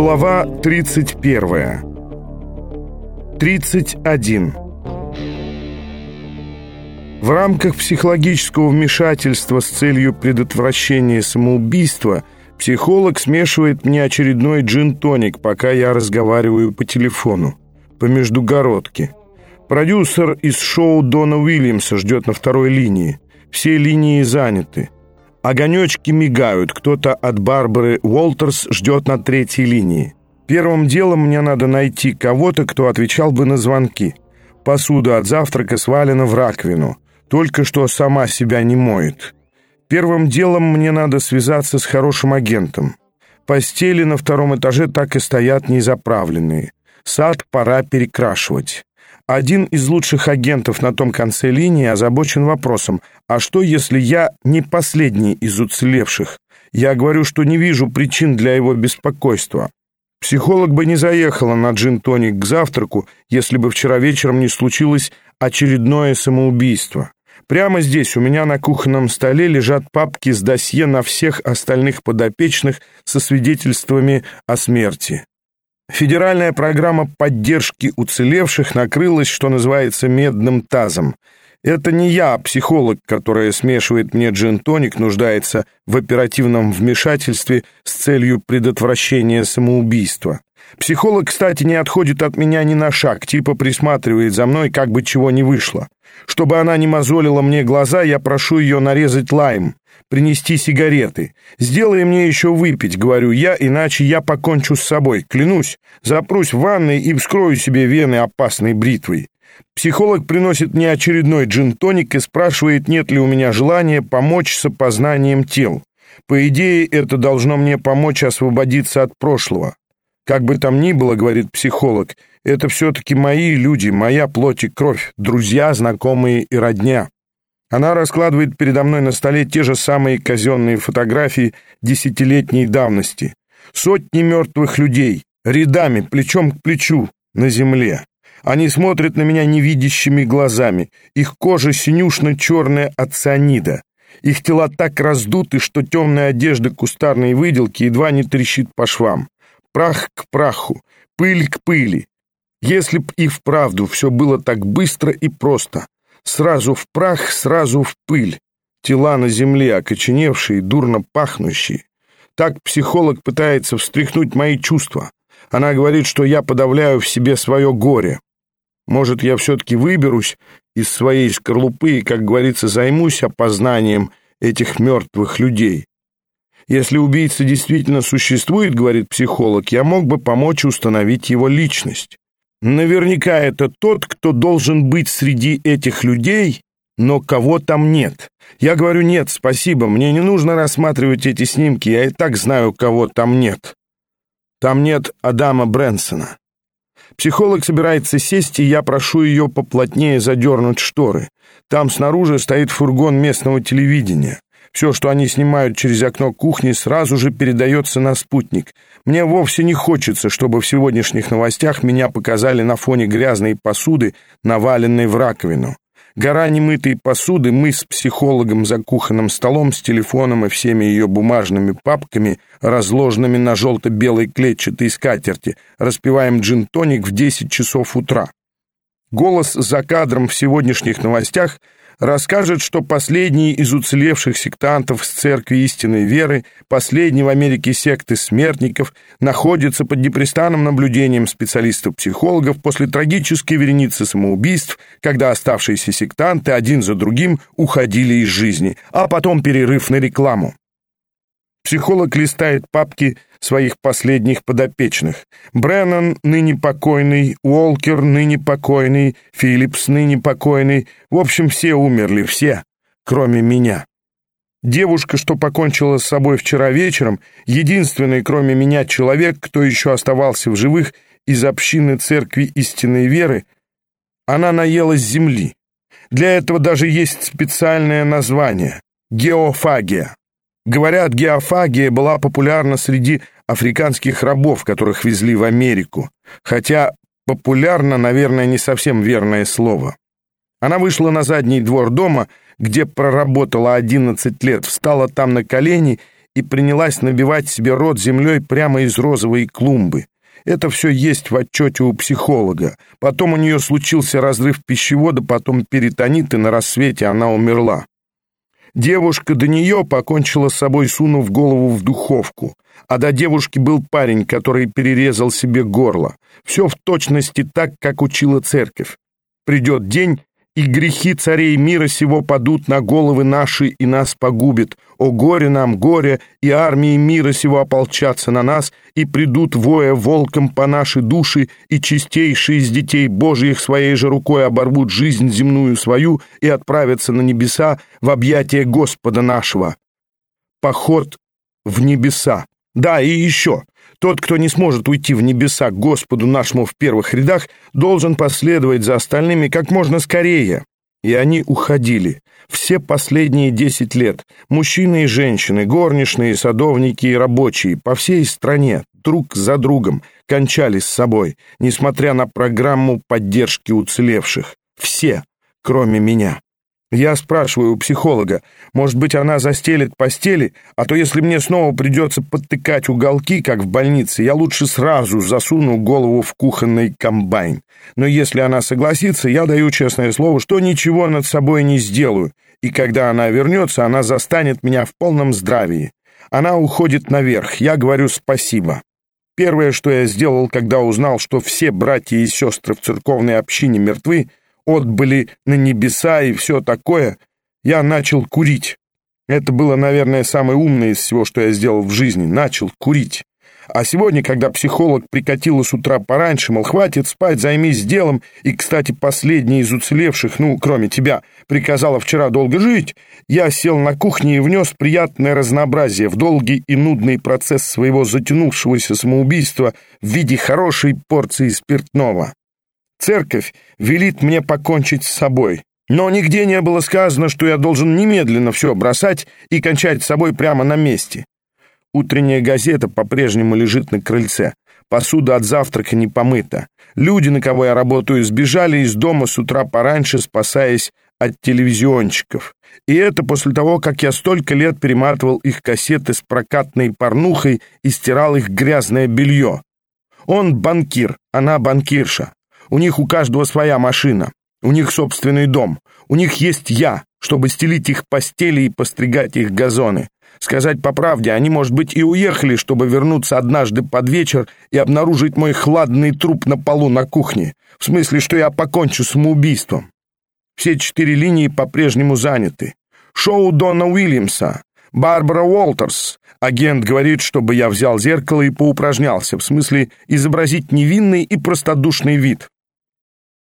Глава 31. 31. В рамках психологического вмешательства с целью предотвращения самоубийства психолог смешивает мне очередной джин-тоник, пока я разговариваю по телефону, по междугородке. Продюсер из шоу Дона Уильямса ждет на второй линии. Все линии заняты. Огонечки мигают, кто-то от Барбары Уолтерс ждет на третьей линии. Первым делом мне надо найти кого-то, кто отвечал бы на звонки. Посуда от завтрака свалена в раковину. Только что сама себя не моет. Первым делом мне надо связаться с хорошим агентом. Постели на втором этаже так и стоят незаправленные. Сад пора перекрашивать. Один из лучших агентов на том конце линии озабочен вопросом, а что, если я не последний из уцелевших? Я говорю, что не вижу причин для его беспокойства. Психолог бы не заехала на джин-тоник к завтраку, если бы вчера вечером не случилось очередное самоубийство. Прямо здесь у меня на кухонном столе лежат папки с досье на всех остальных подопечных со свидетельствами о смерти. Федеральная программа поддержки уцелевших накрылась, что называется, медным тазом. Это не я, а психолог, которая смешивает мне джин-тоник, нуждается в оперативном вмешательстве с целью предотвращения самоубийства. Психолог, кстати, не отходит от меня ни на шаг, типа присматривает за мной, как бы чего не вышло. Чтобы она не мозолила мне глаза, я прошу ее нарезать лайм принести сигареты. Сделай мне еще выпить, говорю я, иначе я покончу с собой. Клянусь, запрусь в ванной и вскрою себе вены опасной бритвой. Психолог приносит мне очередной джин-тоник и спрашивает, нет ли у меня желания помочь с опознанием тел. По идее, это должно мне помочь освободиться от прошлого. Как бы там ни было, говорит психолог, это все-таки мои люди, моя плоть и кровь, друзья, знакомые и родня. Она раскладывает передо мной на столе те же самые казенные фотографии десятилетней давности. Сотни мертвых людей, рядами, плечом к плечу, на земле. Они смотрят на меня невидящими глазами. Их кожа синюшно-черная от цианида. Их тела так раздуты, что темная одежда кустарной выделки едва не трещит по швам. Прах к праху, пыль к пыли. Если б и вправду все было так быстро и просто, Сразу в прах, сразу в пыль. Тела на земле, окоченевшие, дурно пахнущие. Так психолог пытается встряхнуть мои чувства. Она говорит, что я подавляю в себе свое горе. Может, я все-таки выберусь из своей скорлупы и, как говорится, займусь опознанием этих мертвых людей. Если убийца действительно существует, говорит психолог, я мог бы помочь установить его личность. Наверняка это тот, кто должен быть среди этих людей, но кого там нет. Я говорю, нет, спасибо, мне не нужно рассматривать эти снимки, я и так знаю, кого там нет. Там нет Адама Брэнсона. Психолог собирается сесть, и я прошу ее поплотнее задернуть шторы. Там снаружи стоит фургон местного телевидения. Все, что они снимают через окно кухни, сразу же передается на спутник. Мне вовсе не хочется, чтобы в сегодняшних новостях меня показали на фоне грязной посуды, наваленной в раковину. Гора немытой посуды, мы с психологом за кухонным столом, с телефоном и всеми ее бумажными папками, разложенными на желто-белой клетчатой скатерти, распиваем джин-тоник в 10 часов утра. Голос за кадром в сегодняшних новостях – расскажет, что последний из уцелевших сектантов с церкви истинной веры, последний в Америке секты смертников, находится под непрестанным наблюдением специалистов-психологов после трагической вереницы самоубийств, когда оставшиеся сектанты один за другим уходили из жизни, а потом перерыв на рекламу. Психолог листает папки своих последних подопечных. Бреннан, ныне покойный, Уолкер, ныне покойный, Филлипс, ныне покойный. В общем, все умерли, все, кроме меня. Девушка, что покончила с собой вчера вечером, единственный, кроме меня, человек, кто еще оставался в живых из общины церкви истинной веры, она наелась земли. Для этого даже есть специальное название — геофагия. Говорят, геофагия была популярна среди африканских рабов, которых везли в Америку. Хотя популярно, наверное, не совсем верное слово. Она вышла на задний двор дома, где проработала 11 лет, встала там на колени и принялась набивать себе рот землей прямо из розовой клумбы. Это все есть в отчете у психолога. Потом у нее случился разрыв пищевода, потом перитонит, и на рассвете она умерла. Девушка до нее покончила с собой, сунув голову в духовку. А до девушки был парень, который перерезал себе горло. Все в точности так, как учила церковь. Придет день, и грехи царей мира сего падут на головы наши и нас погубит. О горе нам, горе, и армии мира сего ополчатся на нас, и придут воя волком по нашей души, и чистейшие из детей Божьих своей же рукой оборвут жизнь земную свою и отправятся на небеса в объятия Господа нашего. Поход в небеса. Да, и еще. Тот, кто не сможет уйти в небеса к Господу нашему в первых рядах, должен последовать за остальными как можно скорее. И они уходили. Все последние десять лет. Мужчины и женщины, горничные, садовники и рабочие по всей стране, друг за другом, кончали с собой, несмотря на программу поддержки уцелевших. Все, кроме меня. Я спрашиваю у психолога, может быть, она застелит постели, а то если мне снова придется подтыкать уголки, как в больнице, я лучше сразу засуну голову в кухонный комбайн. Но если она согласится, я даю честное слово, что ничего над собой не сделаю, и когда она вернется, она застанет меня в полном здравии. Она уходит наверх, я говорю спасибо. Первое, что я сделал, когда узнал, что все братья и сестры в церковной общине мертвы, отбыли на небеса и все такое, я начал курить. Это было, наверное, самое умное из всего, что я сделал в жизни. Начал курить. А сегодня, когда психолог прикатила с утра пораньше, мол, хватит спать, займись делом, и, кстати, последний из уцелевших, ну, кроме тебя, приказала вчера долго жить, я сел на кухне и внес приятное разнообразие в долгий и нудный процесс своего затянувшегося самоубийства в виде хорошей порции спиртного. Церковь велит мне покончить с собой. Но нигде не было сказано, что я должен немедленно все бросать и кончать с собой прямо на месте. Утренняя газета по-прежнему лежит на крыльце. Посуда от завтрака не помыта. Люди, на кого я работаю, сбежали из дома с утра пораньше, спасаясь от телевизионщиков. И это после того, как я столько лет перематывал их кассеты с прокатной порнухой и стирал их грязное белье. Он банкир, она банкирша. У них у каждого своя машина, у них собственный дом, у них есть я, чтобы стелить их постели и постригать их газоны. Сказать по правде, они, может быть, и уехали, чтобы вернуться однажды под вечер и обнаружить мой хладный труп на полу на кухне. В смысле, что я покончу самоубийством. Все четыре линии по-прежнему заняты. Шоу Дона Уильямса, Барбара Уолтерс. Агент говорит, чтобы я взял зеркало и поупражнялся, в смысле изобразить невинный и простодушный вид.